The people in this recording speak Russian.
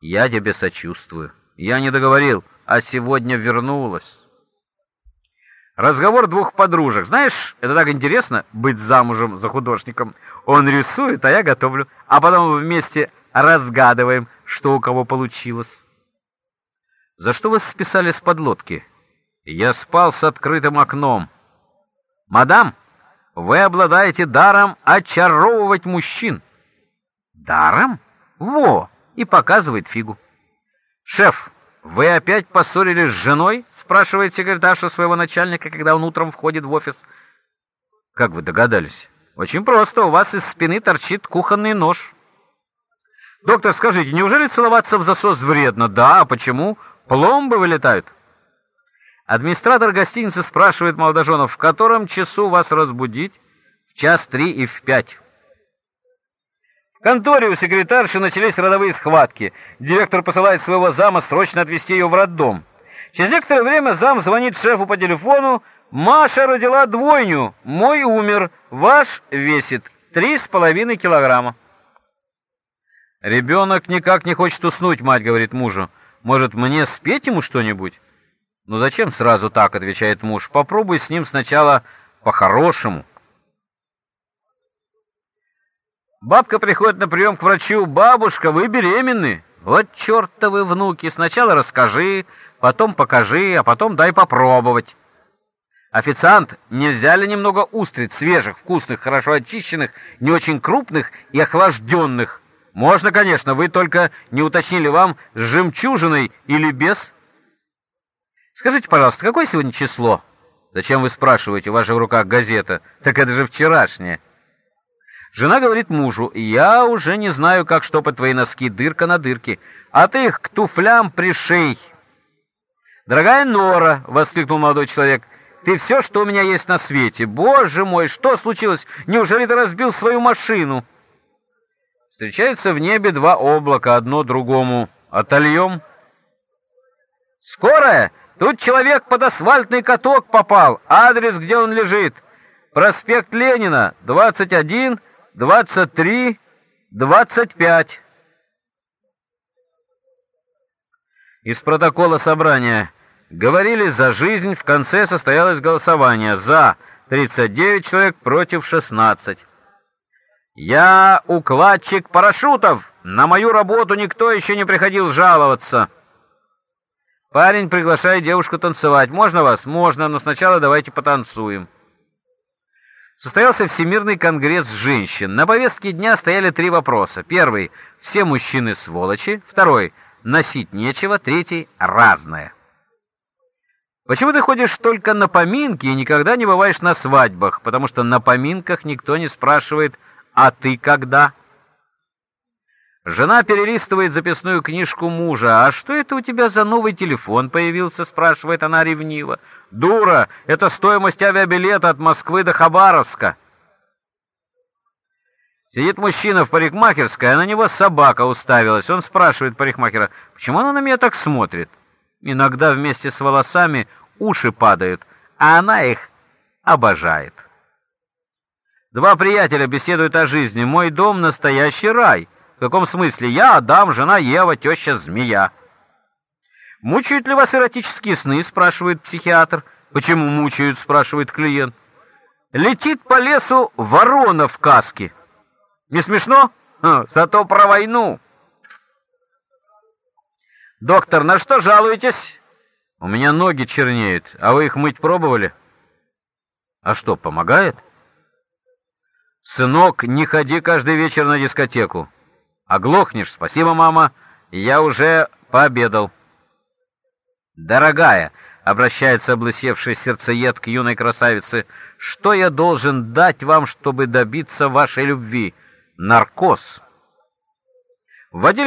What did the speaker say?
Я тебе сочувствую. Я не договорил, а сегодня вернулась. Разговор двух подружек. Знаешь, это так интересно быть замужем за художником. Он рисует, а я готовлю, а потом вместе разгадываем, что у кого получилось. За что вы списали с подлодки? Я спал с открытым окном. Мадам, вы обладаете даром очаровывать мужчин. Даром? Во! И показывает фигу. Шеф, вы опять поссорились с женой? спрашивает секретарша своего начальника, когда он утром входит в офис. Как вы догадались? Очень просто, у вас из спины торчит кухонный нож. Доктор, скажите, неужели целоваться в засос вредно? Да, а почему? Пломбы вылетают. Администратор гостиницы спрашивает молодоженов, в котором часу вас разбудить? В час три и в пять. Конторе у секретарши начались родовые схватки. Директор посылает своего зама срочно отвезти ее в роддом. Через некоторое время зам звонит шефу по телефону. «Маша родила двойню. Мой умер. Ваш весит три с половиной килограмма». «Ребенок никак не хочет уснуть», — мать говорит мужу. «Может, мне спеть ему что-нибудь?» «Ну зачем сразу так?» — отвечает муж. «Попробуй с ним сначала по-хорошему». Бабка приходит на прием к врачу. «Бабушка, вы беременны?» «Вот чертовы внуки! Сначала расскажи, потом покажи, а потом дай попробовать». «Официант, нельзя ли немного устриц, свежих, вкусных, хорошо очищенных, не очень крупных и охлажденных?» «Можно, конечно, вы только не уточнили вам с жемчужиной или без?» Скажите, пожалуйста, какое сегодня число? Зачем вы спрашиваете? У вас же в руках газета. Так это же вчерашняя. Жена говорит мужу: "Я уже не знаю, как штопать твои носки дырка на дырке, а ты их к туфлям пришей". "Дорогая Нора", воскликнул молодой человек. "Ты все, что у меня есть на свете. Боже мой, что случилось? Неужели ты разбил свою машину?" Встречаются в небе два облака, одно другому отольем. "Скорая!" Тут человек под асфальтный каток попал. Адрес, где он лежит. Проспект Ленина, 21, 23, 25. Из протокола собрания. Говорили за жизнь, в конце состоялось голосование. За 39 человек, против 16. Я укладчик парашютов. На мою работу никто еще не приходил жаловаться. Парень приглашает девушку танцевать. Можно вас? Можно, но сначала давайте потанцуем. Состоялся Всемирный конгресс женщин. На повестке дня стояли три вопроса. Первый все мужчины сволочи, второй носить нечего, третий разное. Почему ты ходишь только на поминки и никогда не бываешь на свадьбах? Потому что на поминках никто не спрашивает: "А ты когда?" Жена перелистывает записную книжку мужа. «А что это у тебя за новый телефон появился?» — спрашивает она ревниво. «Дура! Это стоимость авиабилета от Москвы до Хабаровска!» Сидит мужчина в парикмахерской, а на него собака уставилась. Он спрашивает парикмахера, почему она на меня так смотрит? Иногда вместе с волосами уши падают, а она их обожает. Два приятеля беседуют о жизни. «Мой дом — настоящий рай!» В каком смысле? Я Адам, жена Ева, теща змея. Мучают ли вас эротические сны, спрашивает психиатр. Почему мучают, спрашивает клиент. Летит по лесу ворона в каске. Не смешно? Ха, зато про войну. Доктор, на что жалуетесь? У меня ноги чернеют, а вы их мыть пробовали? А что, помогает? Сынок, не ходи каждый вечер на дискотеку. Оглохнешь, спасибо, мама, я уже пообедал. Дорогая, обращается облысевший сердцеед к юной красавице, что я должен дать вам, чтобы добиться вашей любви? Наркоз. Вводили